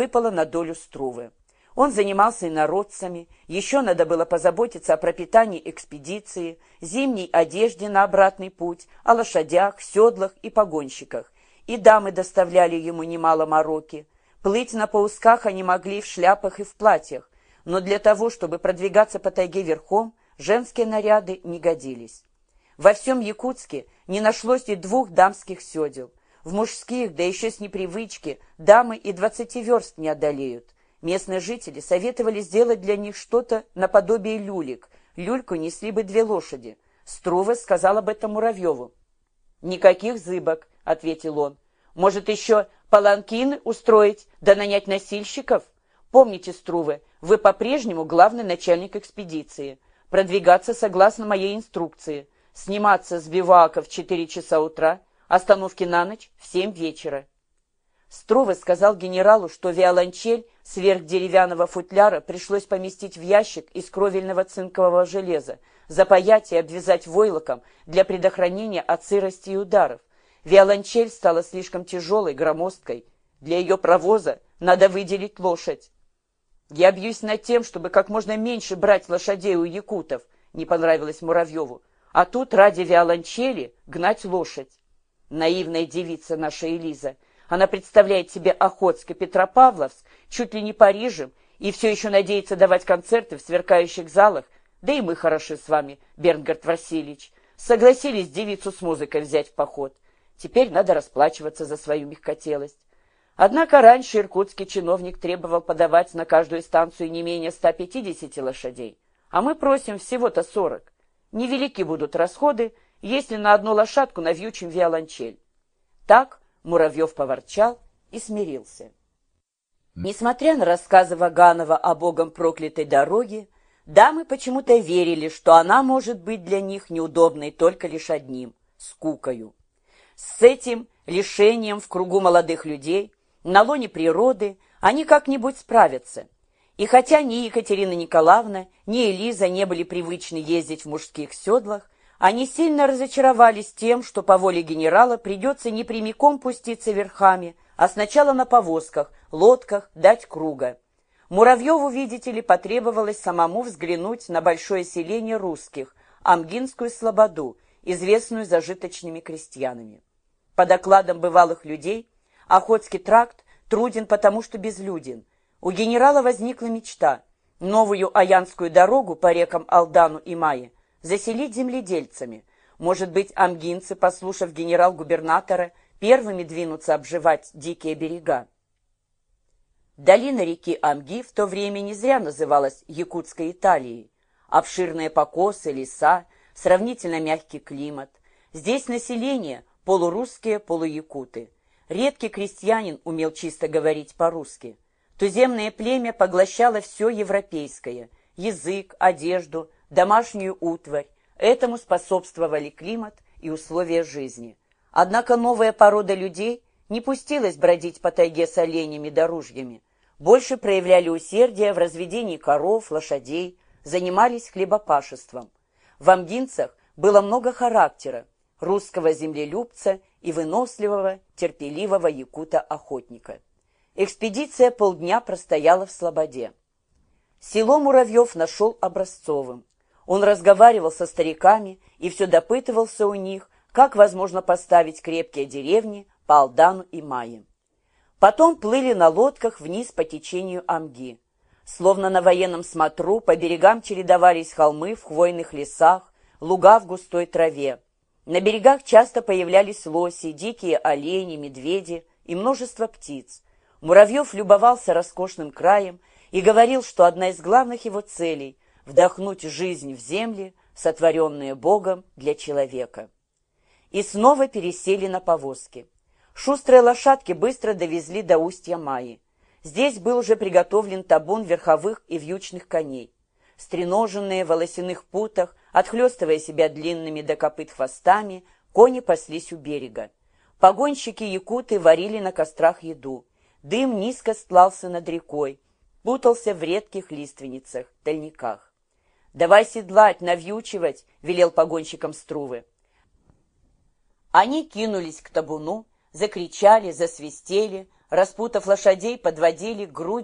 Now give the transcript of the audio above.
выпала на долю Струвы. Он занимался инородцами, еще надо было позаботиться о пропитании экспедиции, зимней одежде на обратный путь, о лошадях, седлах и погонщиках. И дамы доставляли ему немало мороки. Плыть на паусках они могли в шляпах и в платьях, но для того, чтобы продвигаться по тайге верхом, женские наряды не годились. Во всем Якутске не нашлось и двух дамских седел. В мужских, да еще с непривычки, дамы и двадцати верст не одолеют. Местные жители советовали сделать для них что-то наподобие люлик. Люльку несли бы две лошади. Струва сказал об этом Муравьеву. «Никаких зыбок», — ответил он. «Может, еще паланкины устроить, да нанять носильщиков? Помните, Струвы, вы по-прежнему главный начальник экспедиции. Продвигаться согласно моей инструкции. Сниматься с бивака в четыре часа утра, остановки на ночь в семь вечера. Струве сказал генералу, что виолончель сверх деревянного футляра пришлось поместить в ящик из кровельного цинкового железа, запаять и обвязать войлоком для предохранения от сырости и ударов. Виолончель стала слишком тяжелой, громоздкой. Для ее провоза надо выделить лошадь. «Я бьюсь над тем, чтобы как можно меньше брать лошадей у якутов», не понравилось Муравьеву. «А тут ради виолончели гнать лошадь». Наивная девица наша Элиза — она представляет себе Охотск и Петропавловск чуть ли не Парижем и все еще надеется давать концерты в сверкающих залах. Да и мы хороши с вами, Бернгард Васильевич. Согласились девицу с музыкой взять в поход. Теперь надо расплачиваться за свою мягкотелость. Однако раньше иркутский чиновник требовал подавать на каждую станцию не менее 150 лошадей, а мы просим всего-то 40. Невелики будут расходы, если на одну лошадку навьючим виолончель. Так Муравьев поворчал и смирился. Несмотря на рассказы Ваганова о богом проклятой дороге, дамы почему-то верили, что она может быть для них неудобной только лишь одним — скукою. С этим лишением в кругу молодых людей, на лоне природы, они как-нибудь справятся. И хотя ни Екатерина Николаевна, ни Элиза не были привычны ездить в мужских седлах, они сильно разочаровались тем, что по воле генерала придется не прямиком пуститься верхами, а сначала на повозках, лодках дать круга. Муравьеву, видите ли, потребовалось самому взглянуть на большое селение русских, Амгинскую слободу, известную зажиточными крестьянами. По докладам бывалых людей, Охотский тракт труден потому, что безлюден. У генерала возникла мечта – новую Аянскую дорогу по рекам Алдану и Майе заселить земледельцами. Может быть, амгинцы, послушав генерал-губернатора, первыми двинутся обживать дикие берега. Долина реки Амги в то время не зря называлась Якутской Италией. Обширные покосы, леса, сравнительно мягкий климат. Здесь население – полурусские, полуякуты. Редкий крестьянин умел чисто говорить по-русски. Туземное племя поглощало все европейское – язык, одежду, домашнюю утварь. Этому способствовали климат и условия жизни. Однако новая порода людей не пустилась бродить по тайге с оленями да ружьями. Больше проявляли усердие в разведении коров, лошадей, занимались хлебопашеством. В амгинцах было много характера, русского землелюбца и выносливого, терпеливого якута-охотника. Экспедиция полдня простояла в Слободе. Село Муравьев нашел образцовым. Он разговаривал со стариками и все допытывался у них, как возможно поставить крепкие деревни по Алдану и Майе. Потом плыли на лодках вниз по течению Амги. Словно на военном смотру по берегам чередовались холмы в хвойных лесах, луга в густой траве. На берегах часто появлялись лоси, дикие олени, медведи и множество птиц. Муравьев любовался роскошным краем и говорил, что одна из главных его целей вдохнуть жизнь в земли, сотворенные Богом для человека. И снова пересели на повозки. Шустрые лошадки быстро довезли до устья Майи. Здесь был уже приготовлен табун верховых и вьючных коней. Стреноженные в волосяных путах, отхлестывая себя длинными до копыт хвостами, кони паслись у берега. Погонщики-якуты варили на кострах еду. Дым низко стлался над рекой, путался в редких лиственницах, тальниках. «Давай седлать, навьючивать!» — велел погонщикам Струвы. Они кинулись к табуну, закричали, засвистели, Распутав лошадей, подводили грудь